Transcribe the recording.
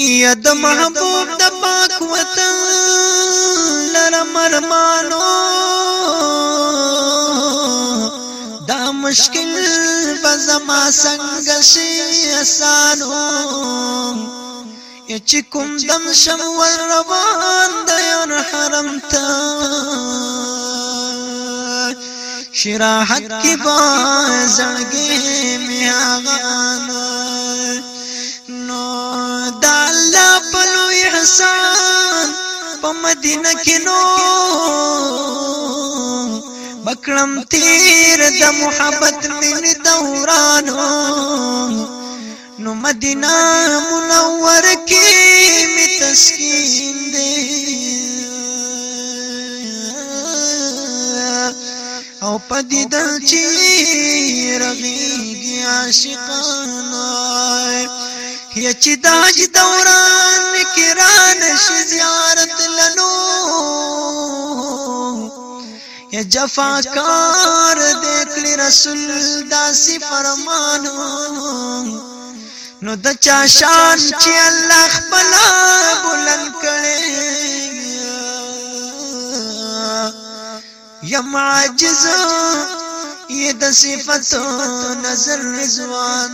یا د محبوب د پاک وطن لرم ارمانو دا مشکل بزما څنګه شي اسانو چې کوم دم شم ور روان د یار حرم ته شراحت کې با زړګې می هغه آسان په مدینه کې نو بکړم تیر د محبت من دورانو نو مدینه منور کې می تسکین دی او پدې د چیر غیږي عاشقانا یا چې داج دوران نشي زیارت لنو یا جفاکار دیکلی رسول داسی فرمانو نو د چا شان چې الله خپل بلند کړي یم عاجز یې د صفاتو نظر رضوان